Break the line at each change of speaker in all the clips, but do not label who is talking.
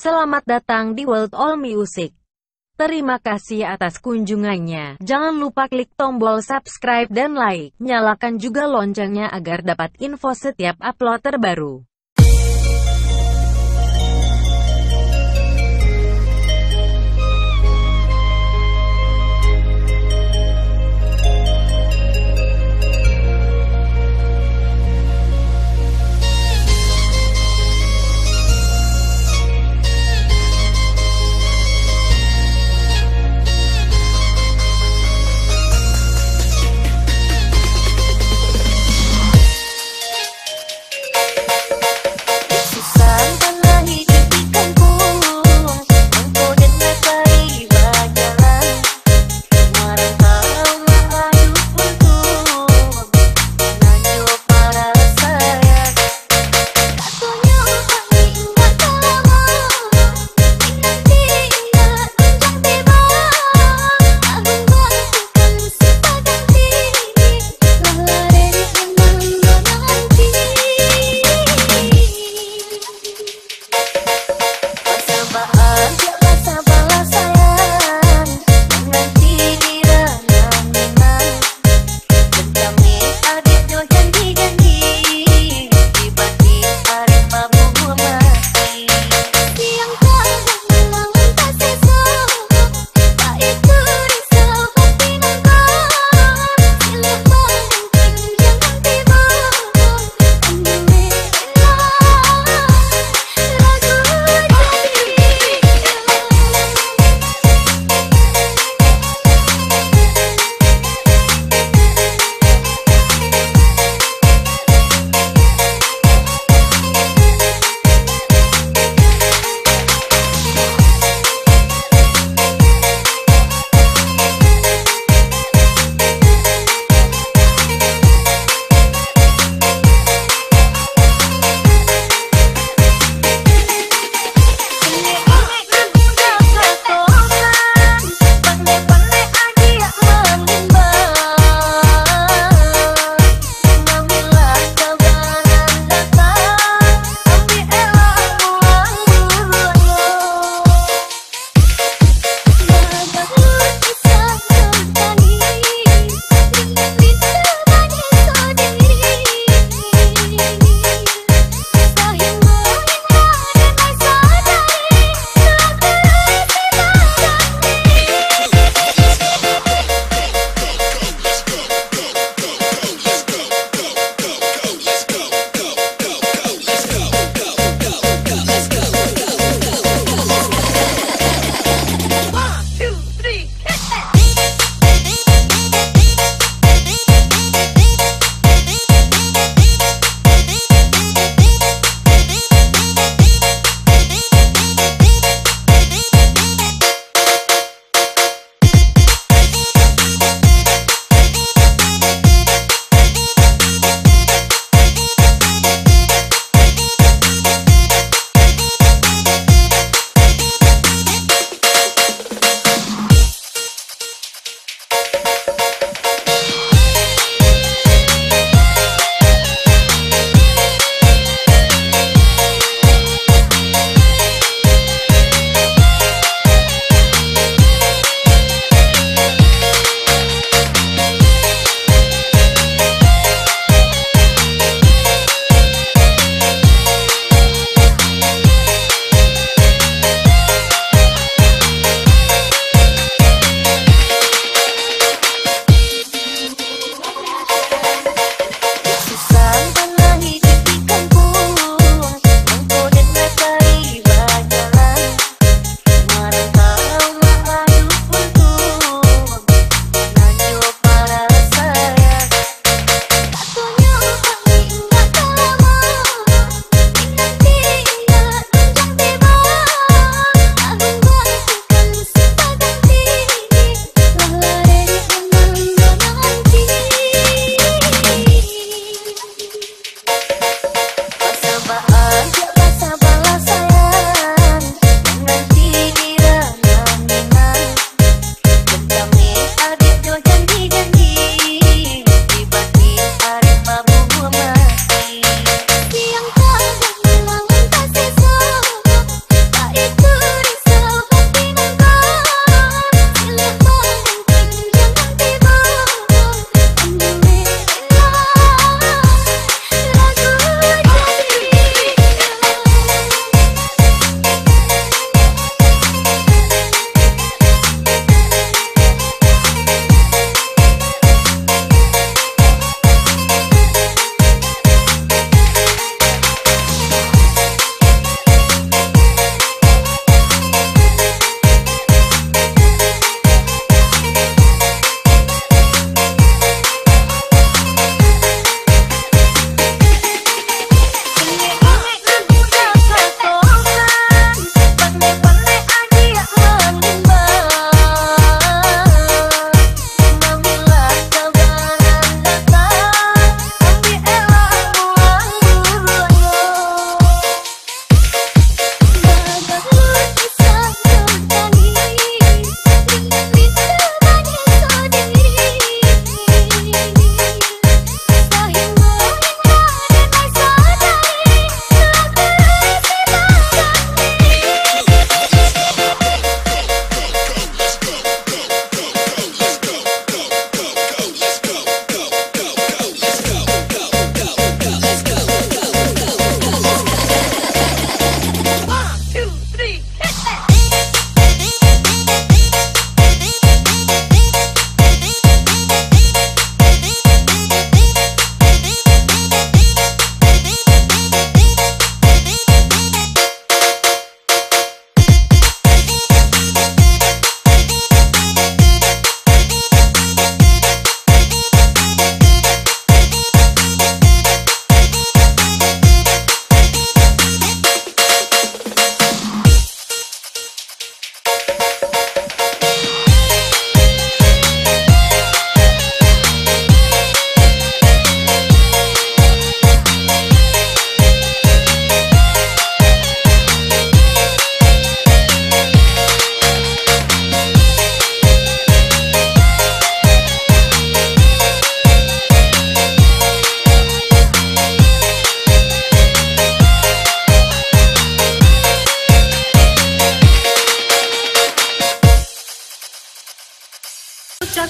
Selamat datang di World All Music. Terima kasih atas kunjungannya. Jangan lupa klik tombol subscribe dan like. Nyalakan juga loncengnya agar dapat info setiap upload terbaru.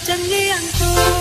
像一样痛